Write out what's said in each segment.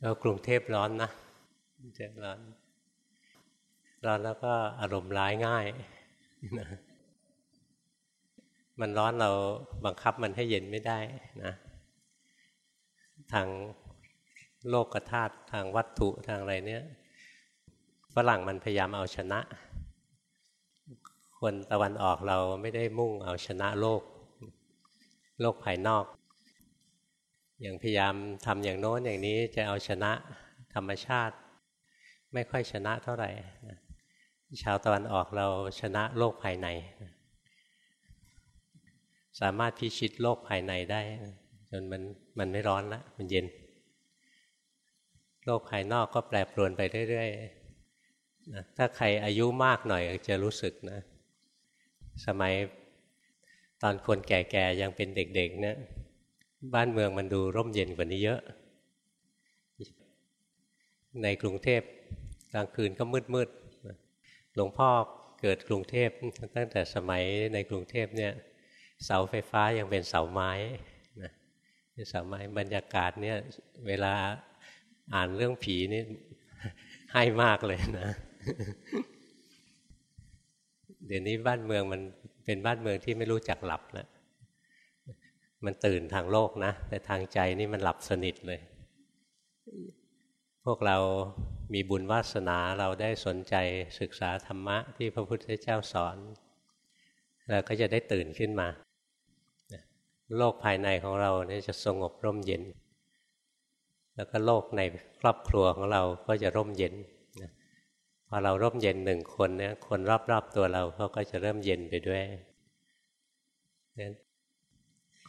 แล้วกรุงเทพร้อนนะเจ็บร้อน ร้อนแล้วก็อารมณ์ร้ายง่ายนะมันร้อนเราบังคับมันให้เย็นไม่ได้นะทางโลกธาตุทางวัตถุทางอะไรเนี้ยฝรั่งมันพยายามเอาชนะ คนตะวันออกเราไม่ได้มุ่งเอาชนะโลก โลกภายนอก อย่างพยายามทำอย่างโน้นอย่างนี้จะเอาชนะธรรมชาติ ไม่ค่อยชนะเท่าไหร่ชาวตะวันออกเราชนะโลกภายใน สามารถพิชิตโลกภายในได้ จนมันมันไม่ร้อนละมันเย็น โลกภายนอกก็แปรปรวนไปเรื่อยๆนะถ้าใครอายุมากหน่อยจะรู้สึกนะ สมัยตอนคนแก่ๆยังเป็นเด็กๆเนี่ย บ้านเมืองมันดูร่มเย็นกว่านี้เยอะ ในกรุงเทพกลางคืนก็มืดๆหลวงพ่อเกิดกรุงเทพตั้งแต่สมัยในกรุงเทพเนี่ยเสาไฟฟ้ายังเป็นเสาไม้นะเสาไม้บรรยากาศเนี่ยเวลาอ่านเรื่องผีนี่ให้มากเลยนะ เดี๋ยวนี้บ้านเมืองมันเป็นบ้านเมืองที่ไม่รู้จักหลับแล้ว มันตื่นทางโลกนะ แต่ทางใจนี่มันหลับสนิทเลย พวกเรามีบุญวาสนาเราได้สนใจศึกษาธรรมะที่พระพุทธเจ้าสอนเราก็จะได้ตื่นขึ้นมา โลกภายในของเราเนี่ยจะสงบร่มเย็น แล้วก็โลกในครอบครัวของเราก็จะร่มเย็นพอเราร่มเย็นหนึ่งคนเนี่ยคนรอบๆตัวเราเขาก็จะเริ่มเย็นไปด้วยนั้น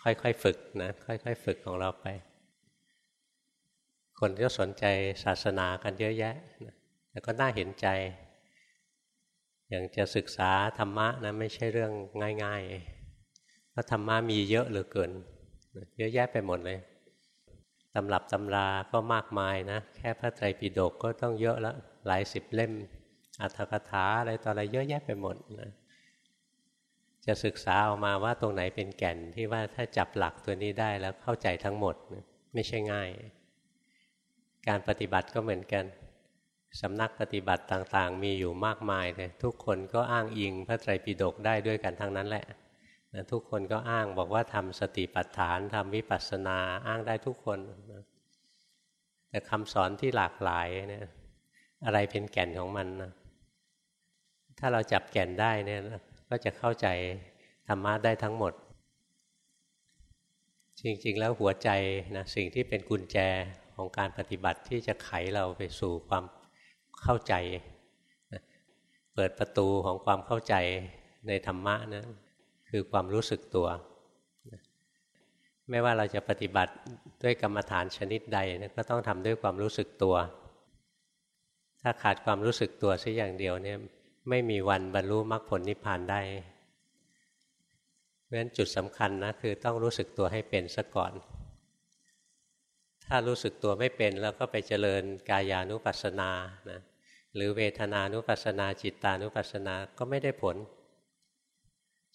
ค่อยๆฝึกนะค่อยๆฝึกของเราไป คนที่สนใจศาสนากันเยอะแยะแต่ก็น่าเห็นใจ อย่างจะศึกษาธรรมะนะไม่ใช่เรื่องง่ายๆเพราะธรรมะมีเยอะเหลือเกิน เยอะแยะไปหมดเลยตำรับตำราก็มากมายนะ แค่พระไตรปิฎกก็ต้องเยอะแล้วหลายสิบเล่มอัตถกถาอะไรต่ออะไรเยอะแยะไปหมดนะ จะศึกษาออกมาว่าตรงไหนเป็นแก่นที่ว่าถ้าจับหลักตัวนี้ได้แล้วเข้าใจทั้งหมดไม่ใช่ง่าย การปฏิบัติก็เหมือนกันสำนักปฏิบัติต่างๆ มีอยู่มากมายเลยทุกคนก็อ้างอิงพระไตรปิฎกได้ด้วยกันทั้งนั้นแหละนะทุกคนก็อ้างบอกว่าทำสติปัฏฐานทำวิปัสสนาอ้างได้ทุกคนนะแต่คำสอนที่หลากหลายเนี่ยอะไรเป็นแก่นของมันนะถ้าเราจับแก่นได้เนี่ย ก็จะเข้าใจธรรมะได้ทั้งหมด จริงๆ แล้วหัวใจนะสิ่งที่เป็นกุญแจของการปฏิบัติที่จะไขเราไปสู่ความเข้าใจนะเปิดประตูของความเข้าใจในธรรมะนะคือความรู้สึกตัวนะไม่ว่าเราจะปฏิบัติด้วยกรรมฐานชนิดใดนะก็ต้องทำด้วยความรู้สึกตัว ถ้าขาดความรู้สึกตัวสักอย่างเดียวเนี่ย ไม่มีวันบรรลุมรรคผลนิพพานได้เพราะฉะนั้นจุดสำคัญนะคือต้องรู้สึกตัวให้เป็นซะก่อน ถ้ารู้สึกตัวไม่เป็นแล้วก็ไปเจริญกายานุปัสสนานะหรือเวทนานุปัสสนาจิตตานุปัสสนาก็ไม่ได้ผล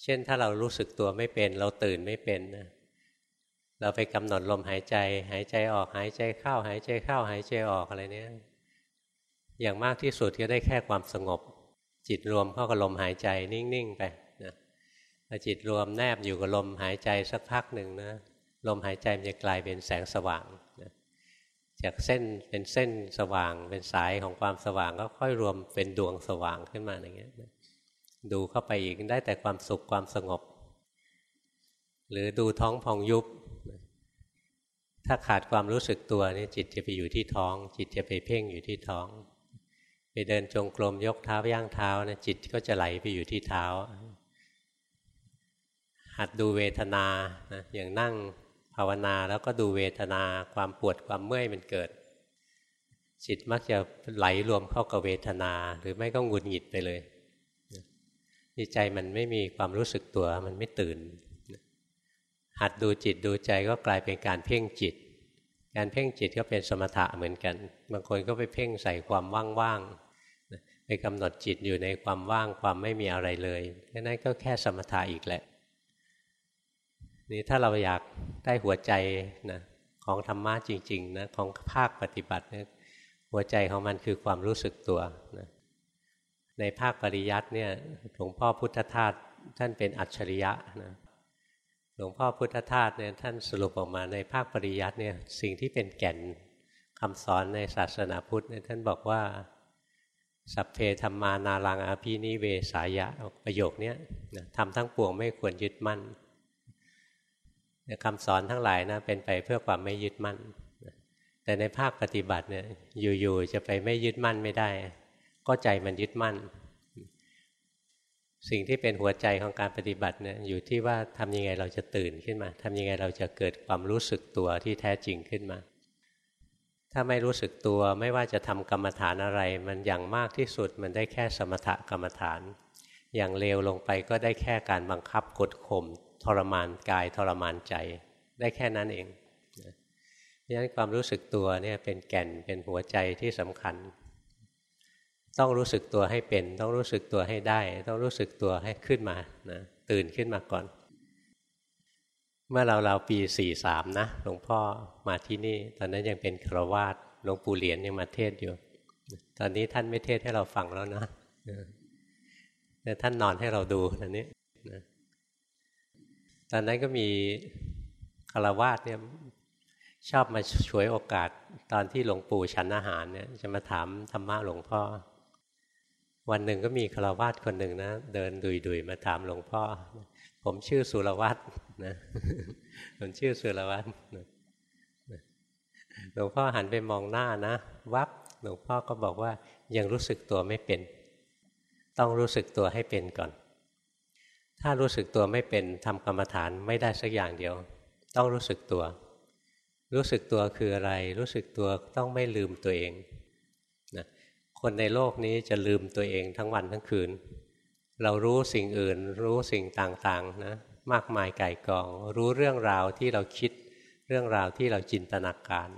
เช่นถ้าเรารู้สึกตัวไม่เป็น เราตื่นไม่เป็นนะเราไปกำหนดลมหายใจ หายใจออกหายใจเข้า หายใจเข้า หายใจออกอะไรเนี้ยอย่างมากที่สุดก็ได้แค่ความสงบ จิตรวมเข้ากับลมหายใจนิ่งๆไปนะพอจิตรวมแนบอยู่กับลมหายใจสักพักหนึ่งนะลมหายใจมันจะกลายเป็นแสงสว่างนะจากเส้นเป็นเส้นสว่าง เป็นสายของความสว่างก็ค่อยรวมเป็นดวงสว่างขึ้นมาอย่างเงี้ยดูเข้าไปอีกได้แต่ความสุขความสงบ หรือดูท้องพองยุบ ถ้าขาดความรู้สึกตัวนี่จิตจะไปอยู่ที่ท้อง จิตจะไปเพ่งอยู่ที่ท้อง ไปเดินจงกรมยกเท้าย่างเท้านะจิตก็จะไหลไปอยู่ที่เท้า หัดดูเวทนานะอย่างนั่งภาวนาแล้วก็ดูเวทนาความปวดความเมื่อยมันเกิด จิตมักจะไหลรวมเข้ากับเวทนา หรือไม่ก็หงุดหงิดไปเลยนี่ใจมันไม่มีความรู้สึกตัวมันไม่ตื่น หัดดูจิตดูใจก็กลายเป็นการเพ่งจิต การเพ่งจิตก็เป็นสมถะเหมือนกัน บางคนก็ไปเพ่งใส่ความว่างๆ ไปกำหนดจิตอยู่ในความว่างความไม่มีอะไรเลยแค่นั้นก็แค่สมถะอีกแหละ นี่ถ้าเราอยากได้หัวใจนะของธรรมะจริงๆนะของภาคปฏิบัติเนี่ยหัวใจของมันคือความรู้สึกตัวนะในภาคปริยัติเนี่ยหลวงพ่อพุทธทาสท่านเป็นอัจฉริยะนะหลวงพ่อพุทธทาสเนี่ยท่านสรุปออกมาในภาคปริยัติเนี่ยสิ่งที่เป็นแก่นคำสอนในศาสนาพุทธเนี่ยท่านบอกว่า สัพเพธรรมานารังอภินิเวสายะประโยคนี้ทำทั้งปวงไม่ควรยึดมั่นคำสอนทั้งหลายนะเป็นไปเพื่อความไม่ยึดมั่น แต่ในภาคปฏิบัติเนี่ยอยู่ๆจะไปไม่ยึดมั่นไม่ได้ ก็ใจมันยึดมั่น สิ่งที่เป็นหัวใจของการปฏิบัติเนี่ยอยู่ที่ว่าทำยังไงเราจะตื่นขึ้นมาทำยังไงเราจะเกิดความรู้สึกตัวที่แท้จริงขึ้นมา ถ้าไม่รู้สึกตัวไม่ว่าจะทำกรรมฐานอะไร มันอย่างมากที่สุดมันได้แค่สมถกรรมฐาน อย่างเลวลงไปก็ได้แค่การบังคับกดข่มทรมานกายทรมานใจ ได้แค่นั้นเองดังนั้นความรู้สึกตัวเนี่ยเป็นแก่นเป็นหัวใจที่สำคัญ ต้องรู้สึกตัวให้เป็น ต้องรู้สึกตัวให้ได้ ต้องรู้สึกตัวให้ขึ้นมานะตื่นขึ้นมาก่อน เมื่อเราเราปีสี่สามนะหลวงพ่อมาที่นี่ ตอนนั้นยังเป็นครวาสหลวงปู่เหรียญยังมาเทศอยู่ ตอนนี้ท่านไม่เทศให้เราฟังแล้วนะแต่ท่านนอนให้เราดูตอนนี้นะตอนนั้นก็มีคารวาสเนี่ยชอบมาช่วยโอกาสตอนที่หลวงปู่ฉันอาหารเนี่ยจะมาถามธรรมะหลวงพ่อ วันหนึ่งก็มีคารวาสคนหนึ่งนะเดินดุยๆมาถามหลวงพ่อ ผมชื่อสุรวัตรนะผมชื่อสุรวัตรหลวงพ่อหันไปมองหน้านะ วับหลวงพ่อก็บอกว่ายังรู้สึกตัวไม่เป็น ต้องรู้สึกตัวให้เป็นก่อน ถ้ารู้สึกตัวไม่เป็นทำกรรมฐานไม่ได้สักอย่างเดียว ต้องรู้สึกตัว รู้สึกตัวคืออะไร รู้สึกตัวต้องไม่ลืมตัวเองนะคนในโลกนี้จะลืมตัวเองทั้งวันทั้งคืน เรารู้สิ่งอื่น รู้สิ่งต่างๆนะมากมายไก่กอง รู้เรื่องราวที่เราคิดเรื่องราวที่เราจินตนาการ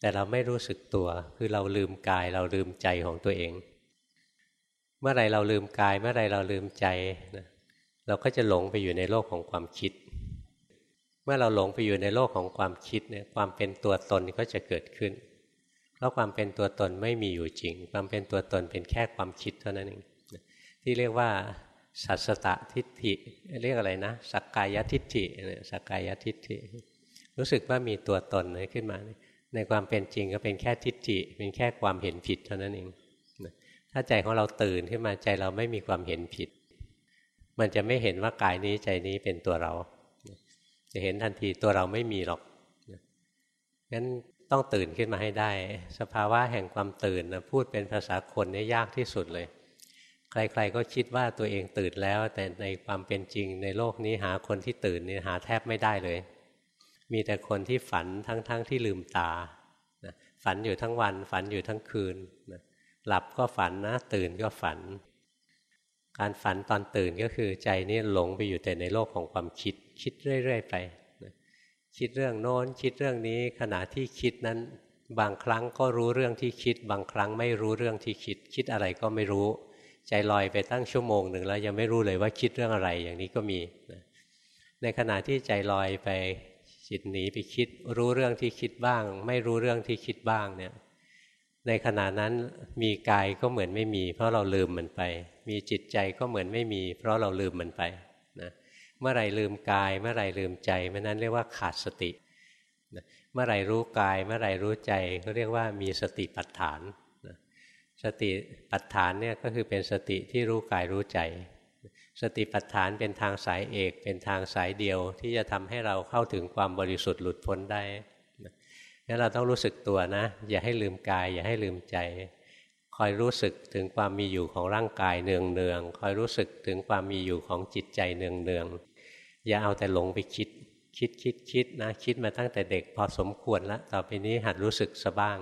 แต่เราไม่รู้สึกตัว คือเราลืมกายเราลืมใจของตัวเอง เมื่อไรเราลืมกาย เมื่อไรเราลืมใจนะเราก็จะหลงไปอยู่ในโลกของความคิด เมื่อเราหลงไปอยู่ในโลกของความคิดเนี่ยความเป็นตัวตนก็จะเกิดขึ้น เพราะความเป็นตัวตนไม่มีอยู่จริง ความเป็นตัวตนเป็นแค่ความคิดเท่านั้นเอง ที่เรียกว่า สัสตทิฏฐิ เรียกอะไรนะ สักกายทิฏฐิสักกายทิฏฐิ รู้สึกว่ามีตัวตนขึ้นมา ในความเป็นจริงก็เป็นแค่ทิฏฐิ เป็นแค่ความเห็นผิดเท่านั้นเองถ้าใจของเราตื่นขึ้นมาใจเราไม่มีความเห็นผิด มันจะไม่เห็นว่ากายนี้ใจนี้เป็นตัวเรา จะเห็นทันทีตัวเราไม่มีหรอกงั้นต้องตื่นขึ้นมาให้ได้ สภาวะแห่งความตื่นนะพูดเป็นภาษาคนนี่ยากที่สุดเลย ใครๆก็คิดว่าตัวเองตื่นแล้ว แต่ในความเป็นจริงในโลกนี้หาคนที่ตื่นนี่หาแทบไม่ได้เลย มีแต่คนที่ฝันทั้งๆทที่ลืมตาฝันอยู่ทั้งวัน ฝันอยู่ทั้งคืนหลับก็ฝันนะ ตื่นก็ฝัน การฝันตอนตื่นก็คือใจนี่หลงไปอยู่แต่ในโลกของความคิด คิดเรื่อยๆไปคิดเรื่องโน้นคิดเรื่องนี้ขณะที่คิดนั้น บางครั้งก็รู้เรื่องที่คิด บางครั้งไม่รู้เรื่องที่คิด คิดอะไรก็ไม่รู้ ใจลอยไปตั้งชั่วโมงหนึ่งแล้วยังไม่รู้เลยว่าคิดเรื่องอะไรอย่างนี้ก็มีในขณะที่ใจลอยไปจิตหนีไปคิด รู้เรื่องที่คิดบ้าง ไม่รู้เรื่องที่คิดบ้างเนี่ยในขณะนั้นมีกายก็เหมือนไม่มี เพราะเราลืมมันไป มีจิตใจก็เหมือนไม่มี เพราะเราลืมมันไปนะเมื่อไรลืมกาย เมื่อไรลืมใจเมื่อนั้นเรียกว่าขาดสตินะเมื่อไรรู้กาย เมื่อไรรู้ใจก็เรียกว่ามีสติปัฏฐาน สติปัฏฐานเนี่ยก็คือเป็นสติที่รู้กายรู้ใจ สติปัฏฐานเป็นทางสายเอก เป็นทางสายเดียวที่จะทำให้เราเข้าถึงความบริสุทธิ์หลุดพ้นได้งั้นเราต้องรู้สึกตัวนะ อย่าให้ลืมกาย อย่าให้ลืมใจ คอยรู้สึกถึงความมีอยู่ของร่างกายเนืองเนืองคอยรู้สึกถึงความมีอยู่ของจิตใจเนืองเนืองอย่าเอาแต่หลงไปคิด คิดคิดคิดนะคิดมาตั้งแต่เด็กพอสมควรแล้วต่อไปนี้หัดรู้สึกสบ้าง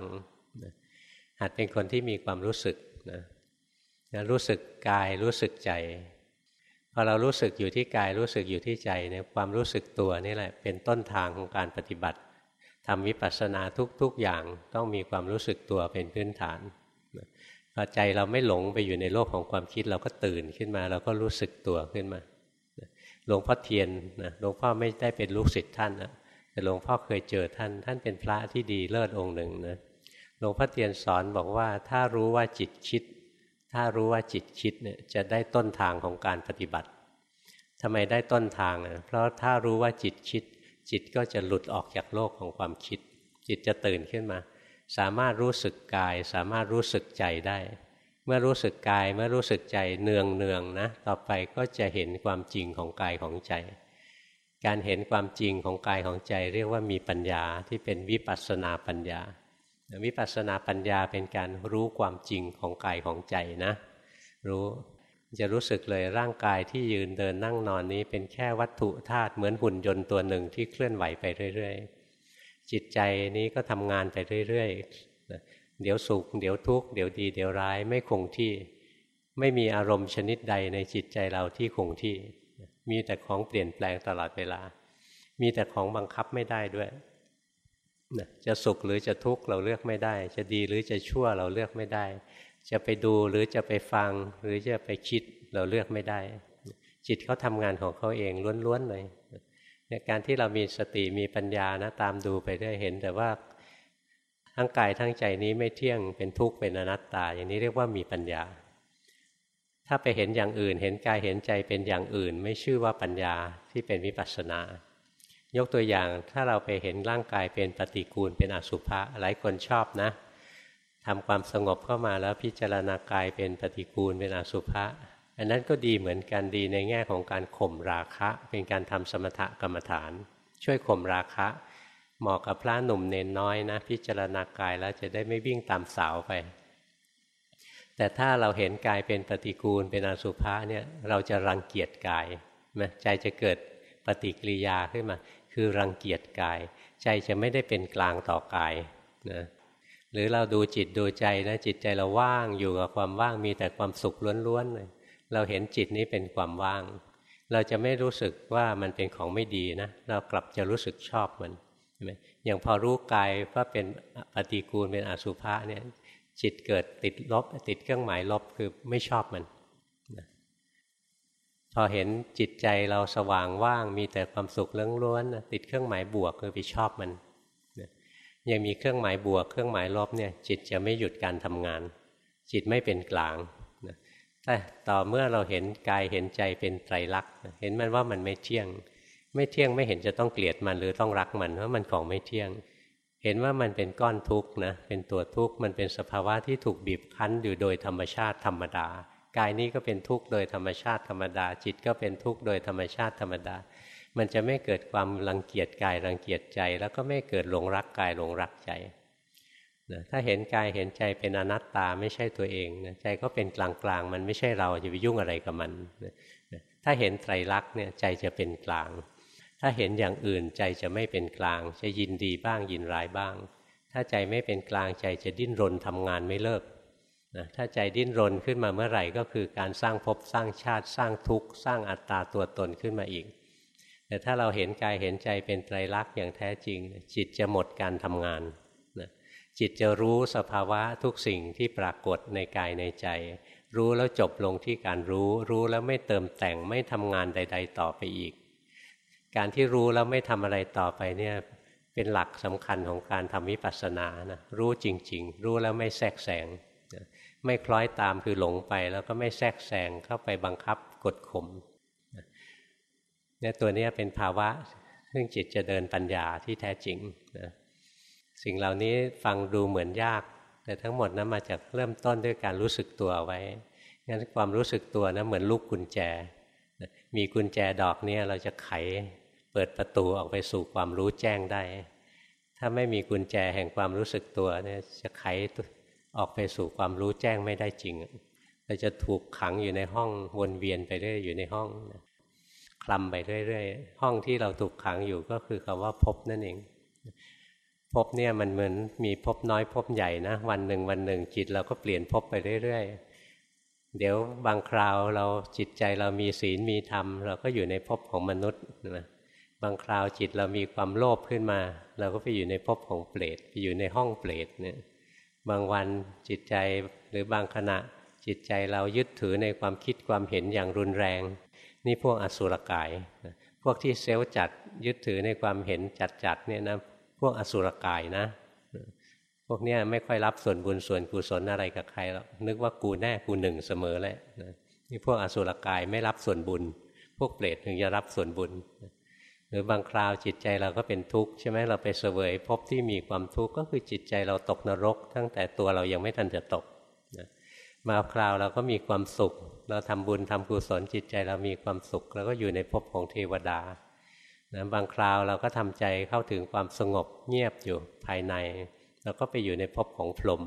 หัดเป็นคนที่มีความรู้สึกนะนะรู้สึกกายรู้สึกใจพอเรารู้สึกอยู่ที่กายรู้สึกอยู่ที่ใจเนี่ยความรู้สึกตัวนี่แหละ เป็นต้นทางของการปฏิบัติทำวิปัสสนาทุกๆอย่างต้องมีความรู้สึกตัวเป็นพื้นฐานพอใจเราไม่หลงไปอยู่ในโลกของความคิดเราก็ตื่นขึ้นมา เราก็รู้สึกตัวขึ้นมาหลวงพ่อเทียนนะหลวงพ่อไม่ได้เป็นลูกศิษย์ท่านนะแต่หลวงพ่อเคยเจอท่าน ท่านเป็นพระที่ดีเลิศองค์หนึ่งนะ หลวงพ่อเตียนสอนบอกว่า ถ้ารู้ว่าจิตคิด ถ้ารู้ว่าจิตคิดเนี่ยจะได้ต้นทางของการปฏิบัติทำไมได้ต้นทางอะเพราะถ้ารู้ว่าจิตคิด จิตก็จะหลุดออกจากโลกของความคิด จิตจะตื่นขึ้นมา สามารถรู้สึกกาย สามารถรู้สึกใจได้ เมื่อรู้สึกกายเมื่อรู้สึกใจเนืองเนืองนะต่อไปก็จะเห็นความจริงของกายของใจการเห็นความจริงของกายของใจ เรียกว่ามีปัญญาที่เป็นวิปัสสนาปัญญา วิปัสสนาปัญญาเป็นการรู้ความจริงของกายของใจนะ รู้จะรู้สึกเลยร่างกายที่ยืนเดินนั่งนอนนี้เป็นแค่วัตถุธาตุเหมือนหุ่นยนต์ตัวหนึ่งที่เคลื่อนไหวไปเรื่อยๆ จิตใจนี้ก็ทำงานไปเรื่อยๆ เดี๋ยวสุข เดี๋ยวทุกข์เดี๋ยวดี เดี๋ยวร้ายไม่คงที่ ไม่มีอารมณ์ชนิดใดในจิตใจเราที่คงที่ มีแต่ของเปลี่ยนแปลงตลอดเวลา มีแต่ของบังคับไม่ได้ด้วย จะสุขหรือจะทุกข์เราเลือกไม่ได้ จะดีหรือจะชั่วเราเลือกไม่ได้ จะไปดูหรือจะไปฟังหรือจะไปคิดเราเลือกไม่ได้ จิตเขาทำงานของเขาเองล้วนๆเลยในการที่เรามีสติมีปัญญานะตามดูไปได้เห็น แต่ว่าทั้งกายทั้งใจนี้ไม่เที่ยงเป็นทุกข์เป็นอนัตตา อย่างนี้เรียกว่ามีปัญญา ถ้าไปเห็นอย่างอื่น เห็นกายเห็นใจเป็นอย่างอื่น ไม่ชื่อว่าปัญญาที่เป็นวิปัสสนา ยกตัวอย่างถ้าเราไปเห็นร่างกายเป็นปฏิกูลเป็นอสุภะหลายคนชอบนะทำความสงบเข้ามาแล้วพิจารณากายเป็นปฏิกูลเป็นอสุภะอันนั้นก็ดีเหมือนกันดีในแง่ของการข่มราคะ เป็นการทำสมถกรรมฐาน ช่วยข่มราคะเหมาะกับพระหนุ่มเนนน้อยนะ พิจารณากายแล้วจะได้ไม่วิ่งตามสาวไป แต่ถ้าเราเห็นกายเป็นปฏิกูลเป็นอสุภะเนี่ยเราจะรังเกียจกายใจจะเกิดปฏิกิริยาขึ้นมา คือรังเกียจกาย ใจจะไม่ได้เป็นกลางต่อกายนะหรือเราดูจิตดูใจนะจิตใจเราว่างอยู่กับความว่างมีแต่ความสุขล้วนๆเลยเราเห็นจิตนี้เป็นความว่าง เราจะไม่รู้สึกว่ามันเป็นของไม่ดีนะเรากลับจะรู้สึกชอบมันใช่ไหมอย่างพอรู้กายว่าเป็นปฏิกูลเป็นอสุภะเนี่ยจิตเกิดติดลบติดเครื่องหมายลบคือไม่ชอบมัน พอเห็นจิตใจเราสว่างว่าง มีแต่ความสุขเล้วนติดเครื่องหมายบวกคือไปชอบมันยังมีเครื่องหมายบวก เครื่องหมายลบเนี่ยจิตจะไม่หยุดการทำงาน จิตไม่เป็นกลางแต่ต่อเมื่อเราเห็นกายเห็นใจเป็นไตรลักษณ์เห็นมันว่ามันไม่เที่ยง ไม่เที่ยงไม่เห็นจะต้องเกลียดมันหรือต้องรักมันเพราะมันของไม่เที่ยง เห็นว่ามันเป็นก้อนทุกข์นะเป็นตัวทุกข์มันเป็นสภาวะที่ถูกบีบคั้นอยู่โดยธรรมชาติธรรมดา กายนี้ก็เป็นทุกข์โดยธรรมชาติธรรมดา จิตก็เป็นทุกข์โดยธรรมชาติธรรมดา มันจะไม่เกิดความรังเกียจกายรังเกียจใจ แล้วก็ไม่เกิดหลงรักกายหลงรักใจนะถ้าเห็นกายเห็นใจเป็นอนัตตาไม่ใช่ตัวเองนะใจก็เป็นกลางๆมันไม่ใช่เราจะไปยุ่งอะไรกับมันนะถ้าเห็นไตรลักษณ์เนี่ยใจจะเป็นกลาง ถ้าเห็นอย่างอื่นใจจะไม่เป็นกลาง จะยินดีบ้างยินร้ายบ้าง ถ้าใจไม่เป็นกลางใจจะดิ้นรนทำงานไม่เลิก นะถ้าใจดิ้นรนขึ้นมาเมื่อไหร่ก็คือการสร้างภพสร้างชาติสร้างทุกข์สร้างอัตตาตัวตนขึ้นมาอีก แต่ถ้าเราเห็นกายเห็นใจเป็นไตรลักษณ์อย่างแท้จริง จิตจะหมดการทำงานนะจิตจะรู้สภาวะทุกสิ่งที่ปรากฏในกายในใจ รู้แล้วจบลงที่การรู้ รู้แล้วไม่เติมแต่งไม่ทำงานใด ๆ ต่อไปอีก การที่รู้แล้วไม่ทำอะไรต่อไปเนี่ยเป็นหลักสำคัญของการทำวิปัสสนานะรู้จริง ๆ รู้แล้วไม่แทรกแซง ไม่คล้อยตามคือหลงไป แล้วก็ไม่แทรกแซงเข้าไปบังคับกดข่มเนี่ยตัวนี้เป็นภาวะ ซึ่งจิตจะเดินปัญญาที่แท้จริงนะสิ่งเหล่านี้ฟังดูเหมือนยาก แต่ทั้งหมดนะั้นมาจากเริ่มต้นด้วยการรู้สึกตัวไว้งั้นความรู้สึกตัวนะเหมือนลูกกุญแจ มีกุญแจดอกนี้เราจะไขเปิดประตูออกไปสู่ความรู้แจ้งได้ ถ้าไม่มีกุญแจแห่งความรู้สึกตัวเนี่ยจะไข ออกไปสู่ความรู้แจ้งไม่ได้จริงเราจะถูกขังอยู่ในห้องวนเวียนไปเรื่อยอยู่ในห้องคลำไปเรื่อยๆห้องที่เราถูกขังอยู่ก็คือคำว่าพบนั่นเองพบเนี่ยมันเหมือนมีพบน้อยพบใหญ่นะวันหนึ่งวันหนึ่งจิตเราก็เปลี่ยนพบไปเรื่อยๆ เดี๋ยวบางคราวเราจิตใจเรามีศีลมีธรรม เราก็อยู่ในพบของมนุษย์นะบางคราวจิตเรามีความโลภขึ้นมา เราก็ไปอยู่ในภพของเปรตไปอยู่ในห้องเปรตเนี่ย บางวันจิตใจหรือบางขณะจิตใจเรายึดถือในความคิดความเห็นอย่างรุนแรง นี่พวกอสุรกาย พวกที่เซลล์จัดยึดถือในความเห็นจัดๆเนี่ยนะพวกอสุรกายนะ พวกเนี้ยไม่ค่อยรับส่วนบุญส่วนกุศลอะไรกับใครหรอกนึกว่ากูแน่กูหนึ่งเสมอแหละนี่พวกอสุรกายไม่รับส่วนบุญ พวกเปรตถึงจะรับส่วนบุญ หรือบางคราวจิตใจเราก็เป็นทุกข์ใช่ไหมเราไปเสวยพบที่มีความทุกข์ก็คือจิตใจเราตกนรก ตั้งแต่ตัวเรายังไม่ทันจะตกมาคราวเราก็มีความสุข เราทำบุญทำกุศลจิตใจเรามีความสุขเราก็อยู่ในภพของเทวดานะบางคราวเราก็ทำใจเข้าถึงความสงบเงียบอยู่ภายใน เราก็ไปอยู่ในภพของพรหม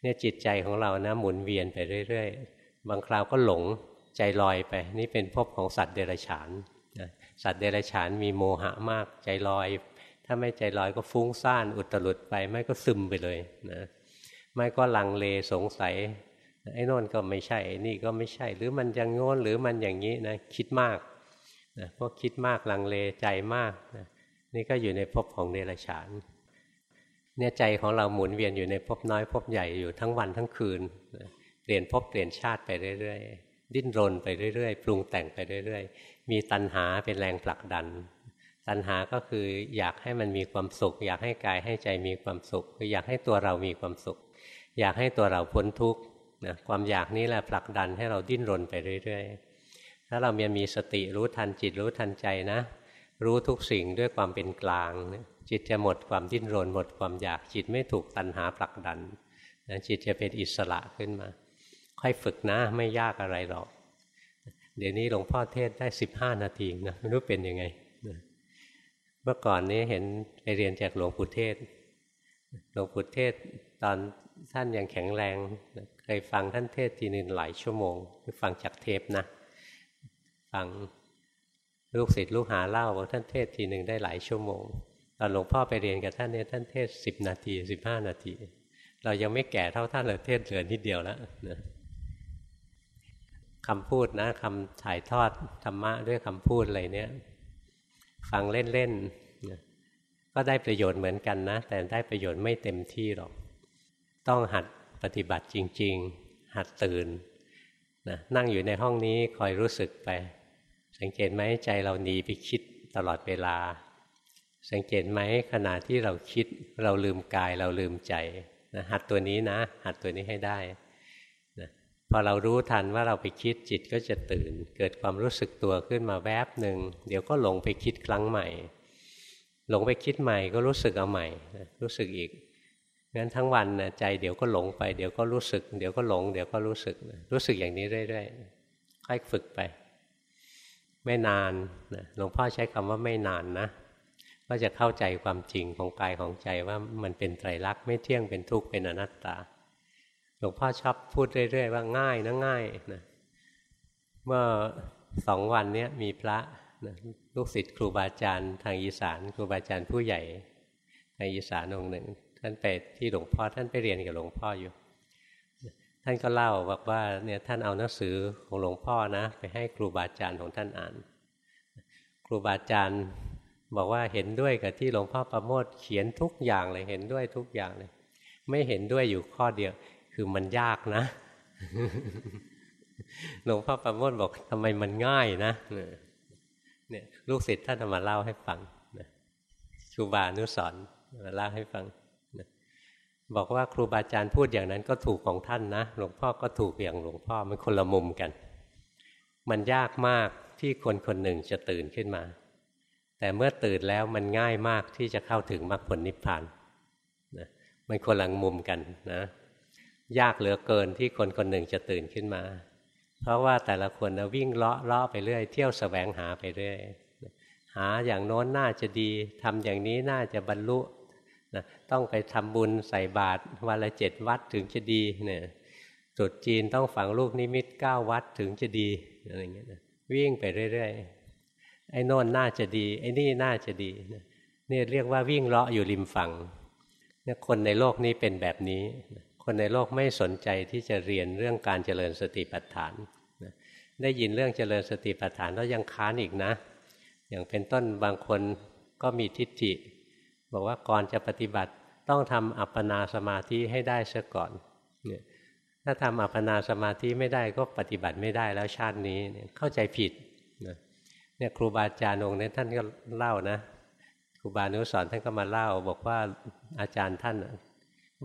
เนี่ยจิตใจของเรานะหมุนเวียนไปเรื่อย ๆ บางคราวก็หลงใจลอยไป นี่เป็นภพของสัตว์เดรัจฉาน สัตว์เดรัจฉานมีโมหะมากใจลอย ถ้าไม่ใจลอยก็ฟุ้งซ่านอุตรุดไป ไม่ก็ซึมไปเลยนะไม่ก็ลังเลสงสัย ไอ้นนก็ไม่ใช่นี่ก็ไม่ใช่ หรือมันยังโง่นหรือมันอย่างนี้นะคิดมากนะพวกคิดมากลังเลใจมากนะนี่ก็อยู่ในภพของเดรัจฉานเนี่ยใจของเราหมุนเวียนอยู่ในภพน้อยภพใหญ่อยู่ทั้งวันทั้งคืนนะเปลี่ยนภพเปลี่ยนชาติไปเรื่อยๆ ดิ้นรนไปเรื่อยๆ ปรุงแต่งไปเรื่อยๆ มีตัณหาเป็นแรงผลักดัน ตัณหาก็คืออยากให้มันมีความสุข อยากให้กายให้ใจมีความสุขคืออยากให้ตัวเรามีความสุข อยากให้ตัวเราพ้นทุกข์นะความอยากนี้แหละผลักดันให้เราดิ้นรนไปเรื่อย ๆ ถ้าเรามีมีสติรู้ทันจิตรู้ทันใจนะ รู้ทุกสิ่งด้วยความเป็นกลาง จิตจะหมดความดิ้นรน หมดความอยากจิตไม่ถูกตัณหาผลักดันนะจิตจะเป็นอิสระขึ้นมา ค่อยฝึกนะไม่ยากอะไรหรอก เดี๋ยวนี้หลวงพ่อเทศได้สิบห้านาทีนะไม่รู้เป็นยังไงเมื่อก่อนนี้เห็นไปเรียนจากหลวงปู่เทศ หลวงปู่เทศตอนท่านยังแข็งแรงเคยฟังท่านเทศทีนึงหลายชั่วโมงคือฟังจากเทปนะ ฟังลูกศิษย์ลูกหาเล่าว่าท่านเทศทีหนึ่งได้หลายชั่วโมงตอนหลวงพ่อไปเรียนกับท่านเนี่ยท่านเทศสิบนาทีสิบห้านาที เรายังไม่แก่เท่าท่านเลยเทศเหลือนิดเดียวแล้วนะ คำพูดนะคำถ่ายทอดธรรมะด้วยคำพูดอะไรเนี่ยฟังเล่นๆก็ได้ประโยชน์เหมือนกันนะ แต่ได้ประโยชน์ไม่เต็มที่หรอก ต้องหัดปฏิบัติจริง ๆ หัดตื่นนะนั่งอยู่ในห้องนี้คอยรู้สึกไป สังเกตไหมใจเราหนีไปคิดตลอดเวลา สังเกตไหมขณะที่เราคิดเราลืมกายเราลืมใจนะหัดตัวนี้นะ หัดตัวนี้ให้ได้ พอเรารู้ทันว่าเราไปคิดจิตก็จะตื่น เกิดความรู้สึกตัวขึ้นมาแวบหนึ่งเดี๋ยวก็หลงไปคิดครั้งใหม่ หลงไปคิดใหม่ก็รู้สึกเอาใหม่ รู้สึกอีกงั้นทั้งวันนะใจเดี๋ยวก็หลงไปเดี๋ยวก็รู้สึก เดี๋ยวก็หลง เดี๋ยวก็รู้สึกรู้สึกอย่างนี้เรื่อยๆค่อยฝึกไป ไม่นานนะหลวงพ่อใช้คำว่าไม่นานนะก็จะเข้าใจความจริงของกายของใจว่ามันเป็นไตรลักษณ์ไม่เที่ยงเป็นทุกข์เป็นอนัตตา หลวงพ่อชอบพูดเรื่อยๆว่าง่ายนะง่ายนะเมื่อสองวันนี้มีพระนะลูกศิษย์ครูบาอาจารย์ทางอีสาน ครูบาอาจารย์ผู้ใหญ่ทางอีสานองค์หนึ่ง ท่านไปที่หลวงพ่อท่านไปเรียนกับหลวงพ่ออยู่ ท่านก็เล่าบอกว่าเนี่ยท่านเอาหนังสือของหลวงพ่อนะ ไปให้ครูบาอาจารย์ของท่านอ่าน ครูบาอาจารย์บอกว่าเห็นด้วยกับที่หลวงพ่อประโมทเขียนทุกอย่างเลยเห็นด้วยทุกอย่างเลย ไม่เห็นด้วยอยู่ข้อเดียว คือมันยากนะหลวงพ่อประโมทบอกทำไมมันง่ายนะเนี่ยลูกศิษย์ท่านมาเล่าให้ฟังครูบาอนุสอนมาเล่าให้ฟังบอกว่าครูบาอาจารย์พูดอย่างนั้นก็ถูกของท่านนะ หลวงพ่อก็ถูกอย่างหลวงพ่อมันคนละมุมกัน มันยากมากที่คนคนหนึ่งจะตื่นขึ้นมา แต่เมื่อตื่นแล้วมันง่ายมากที่จะเข้าถึงมรรคผลนิพพานนะมันคนละมุมกันนะ ยากเหลือเกินที่คนคนหนึ่งจะตื่นขึ้นมา เพราะว่าแต่ละคนนะวิ่งเลาะเลาะไปเรื่อย เที่ยวสแสวงหาไปเรื่อยหาอย่างโน้นน่าจะดีทำอย่างนี้น่าจะบรรลุนะต้องไปทำบุญใส่บาตรวันละเจ็ดวัดถึงจะดีเนี่ยจุดจีนต้องฝังลูกนิมิตเก้าวัดถึงจะดีอะไรเงี้ยนะวิ่งไปเรื่อยๆไอ้โน่นน่าจะดี ไอ้นี่น่าจะดีนี่เรียกว่าวิ่งเลาะอยู่ริมฝั่งเนี่ยคนในโลกนี้เป็นแบบนี้ คนในโลกไม่สนใจที่จะเรียนเรื่องการเจริญสติปัฏฐานได้ยินเรื่องเจริญสติปัฏฐานแล้วยังค้านอีกนะ อย่างเป็นต้นบางคนก็มีทิฏฐิ บอกว่าก่อนจะปฏิบัติต้องทำอัปปนาสมาธิให้ได้เสียก่อนเนี่ยถ้าทำอัปปนาสมาธิไม่ได้ก็ปฏิบัติไม่ได้แล้วชาตินี้เข้าใจผิดนะเนี่ยครูบาอาจารย์องค์นี้ท่านก็เล่านะครูบานุสอนท่านก็มาเล่า บอกว่าอาจารย์ท่าน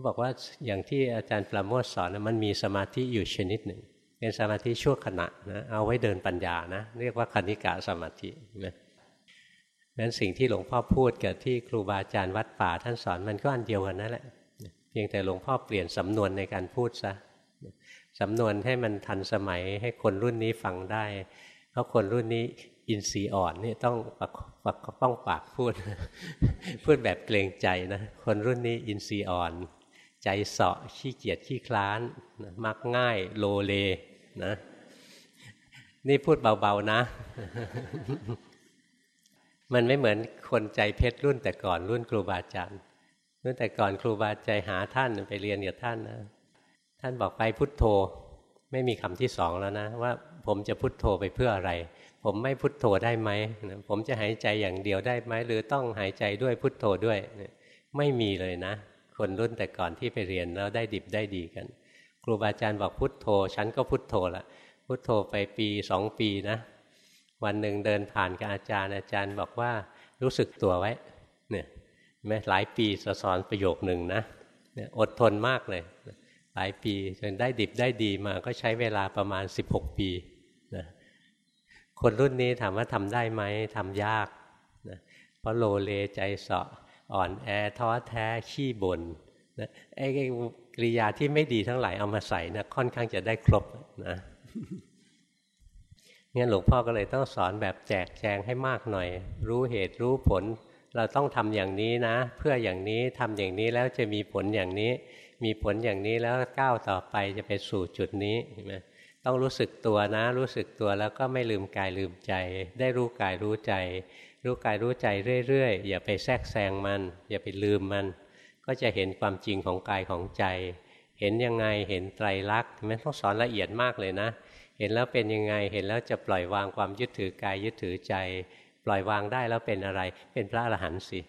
บอกว่าอย่างที่อาจารย์ปราโมทสอนนะมันมีสมาธิอยู่ชนิดหนึ่ง เป็นสมาธิชั่วขณะนะเอาไว้เดินปัญญานะ เรียกว่าคณิกะสมาธินะนั้นสิ่งที่หลวงพ่อพูดกับที่ครูบาอาจารย์วัดป่าท่านสอนมันก็อันเดียวกันนั่นแหละเพียงแต่หลวงพ่อเปลี่ยนสำนวนในการพูดซะสำนวนให้มันทันสมัยให้คนรุ่นนี้ฟังได้ เพราะคนรุ่นนี้อินทรีย์อ่อนนี่ต้องปักปักป้องปากพูด พูดแบบเกรงใจนะ คนรุ่นนี้อินทรีย์อ่อน ใจเสาะขี้เกียจขี้คลานมักง่ายโลเลนะนี่พูดเบาๆนะ มันไม่เหมือนคนใจเพชรรุ่นแต่ก่อนรุ่นครูบาอาจารย์รุ่นแต่ก่อนครูบาใจหาท่านไปเรียนกับท่านนะท่านบอกไปพุทโธ ไม่มีคำที่สองแล้วนะ ว่าผมจะพุทโธไปเพื่ออะไร ผมไม่พุทโธได้ไหมผมจะหายใจอย่างเดียวได้ไหมหรือต้องหายใจด้วยพุทโธด้วย ไม่มีเลยนะ คนรุ่นแต่ก่อนที่ไปเรียนแล้วได้ดิบได้ดีกัน ครูบาอาจารย์บอกพุทโธ ฉันก็พุทโธละพุทโธไปปีสองปีนะ วันหนึ่งเดินผ่านกับอาจารย์อาจารย์บอกว่ารู้สึกตัวไว้เนี่ยแม้หลายปีสอนประโยคหนึ่งนะอดทนมากเลย หลายปีจนได้ดิบได้ดีมาก็ใช้เวลาประมาณ 16 ปีนะคนรุ่นนี้ถามว่าทำได้ไหมทำยากนะเพราะโลเลใจเสาะ อ่อนแอท้อแท้ขี้บน่นนะไอ้กริยาที่ไม่ดีทั้งหลายเอามาใส่นะค่อนข้างจะได้ครบนะงั้นหลวงพ่อก็เลยต้องสอนแบบแจกแจงให้มากหน่อย รู้เหตุรู้ผล เราต้องทำอย่างนี้นะ เพื่ออย่างนี้ทำอย่างนี้แล้วจะมีผลอย่างนี้ มีผลอย่างนี้แล้วก้าวต่อไปจะไปสู่จุดนี้เห็นไหมต้องรู้สึกตัวนะ รู้สึกตัวแล้วก็ไม่ลืมกายลืมใจ ได้รู้กายรู้ใจ รู้กายรู้ใจเรื่อยๆ อย่าไปแทรกแซงมัน อย่าไปลืมมัน ก็จะเห็นความจริงของกายของใจ เห็นยังไงเห็นไตรลักษณ์มันต้องสอนละเอียดมากเลยนะ เห็นแล้วเป็นยังไงเห็นแล้วจะปล่อยวางความยึดถือกายยึดถือใจ ปล่อยวางได้แล้วเป็นอะไร เป็นพระอรหันต์สิ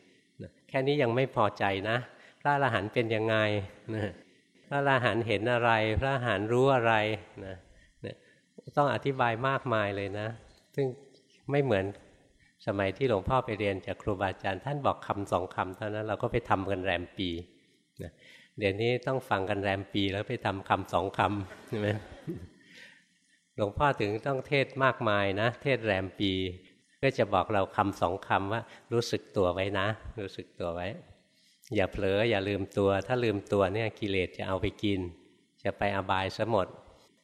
แค่นี้ยังไม่พอใจนะ พระอรหันต์เป็นยังไงพระอรหันต์เห็นอะไร พระอรหันต์รู้อะไรนะต้องอธิบายมากมายเลยนะ ซึ่งไม่เหมือน สมัยที่หลวงพ่อไปเรียนจากครูบาอาจารย์ท่านบอกคำสองคำเท่านั้นเราก็ไปทำกันแรมปีนะเดี๋ยวนี้ต้องฟังกันแรมปีแล้วไปทำคำสองคำใช่ไหมหลวงพ่อถึงต้องเทศมากมายนะ เทศแรมปีก็จะบอกเราคำสองคำว่า รู้สึกตัวไว้นะ รู้สึกตัวไว้ อย่าเผลออย่าลืมตัว ถ้าลืมตัวเนี่ยกิเลสจะเอาไปกิน จะไปอบายซะหมด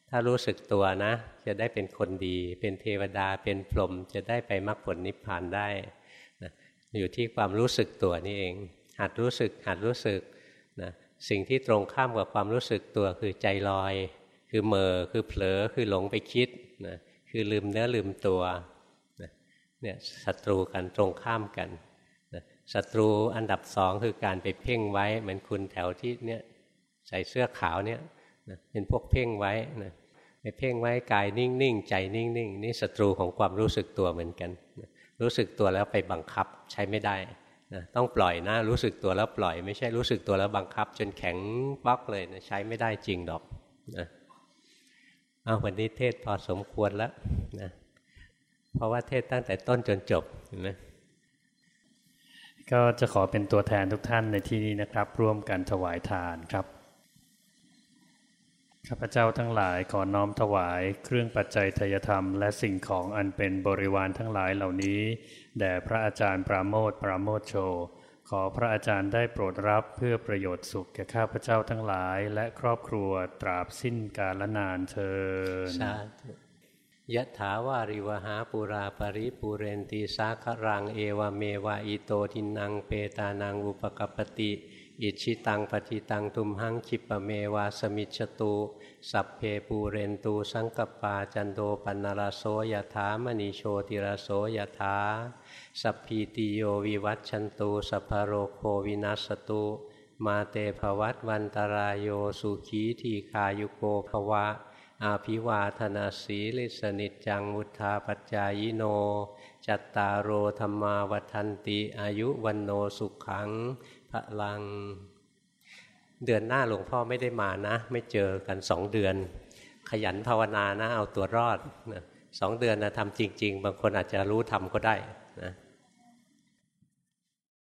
ถ้ารู้สึกตัวนะจะได้เป็นคนดี เป็นเทวดาเป็นพรหมจะได้ไปมรรคผลนิพพานได้นะอยู่ที่ความรู้สึกตัวนี่เอง หัดรู้สึกหัดรู้สึกนะสิ่งที่ตรงข้ามกับความรู้สึกตัวคือใจลอย คือเมอคือเผลอคือหลงไปคิดนะคือลืมเนื้อลืมตัวนะเนี่ยศัตรูกันตรงข้ามกันศัตรูอันดับสองคือการไปเพ่งไว้เหมือนคุณแถวที่เนี่ยใส่เสื้อขาวเนี่ยเป็นพวกเพ่งไว้นะ ไปเพ่งไว้กายนิ่งๆใจนิ่งๆนี่ศัตรูของความรู้สึกตัวเหมือนกัน รู้สึกตัวแล้วไปบังคับใช้ไม่ได้นะต้องปล่อยนะรู้สึกตัวแล้วปล่อย ไม่ใช่รู้สึกตัวแล้วบังคับ จนแข็งบล็อกเลยนะใช้ไม่ได้จริงดอกนะเอาวันนี้เทศพอสมควรแล้วนะเพราะว่าเทศตั้งแต่ต้นจนจบเห็นไหมก็จะขอเป็นตัวแทนทุกท่านในที่นี้นะครับ ร่วมกันถวายทานครับ ข้าพเจ้าทั้งหลายขอน้อมถวายเครื่องปัจจัยทยธรรม และสิ่งของอันเป็นบริวารทั้งหลายเหล่านี้แด่พระอาจารย์ปราโมทปราโมทโช ขอพระอาจารย์ได้โปรดรับเพื่อประโยชน์สุขแก่ข้าพเจ้าทั้งหลาย และครอบครัวตราบสิ้นกาลนานเทินยะถาวาริวหาปุราปริปูเรนตีสาครังเอวเมวะอิโตทินังเปตานังอุปะกัปปะติ อิจฉิตังปัตถิตัง ตุมหัง ขิปปะเมวะ สะมิชฌะตุสัพเพปูเรนตุ สังกัปปาจันโท ปัณณะระโส ยะถา มะณิ โชติระโส ยะถาสัพพีติโยวิวัชชันตุ สัพพะโรโควินัสสะตุมาเต ภะวัตวันตะราโยสุขีทีฆายุโก ภะวะ อะภิวาทะนะสีลิสสะ นิจจัง วุฑฒาปะจายิโน จัตตารโอธรรมาวันติอายุวันโนสุขขัง พระลังเดือนหน้าหลวงพ่อไม่ได้มานะ ไม่เจอกันสองเดือน ขยันภาวนานะเอาตัวรอดนะสองเดือนนะทำจริง ๆ บางคนอาจจะรู้ทำก็ได้นะ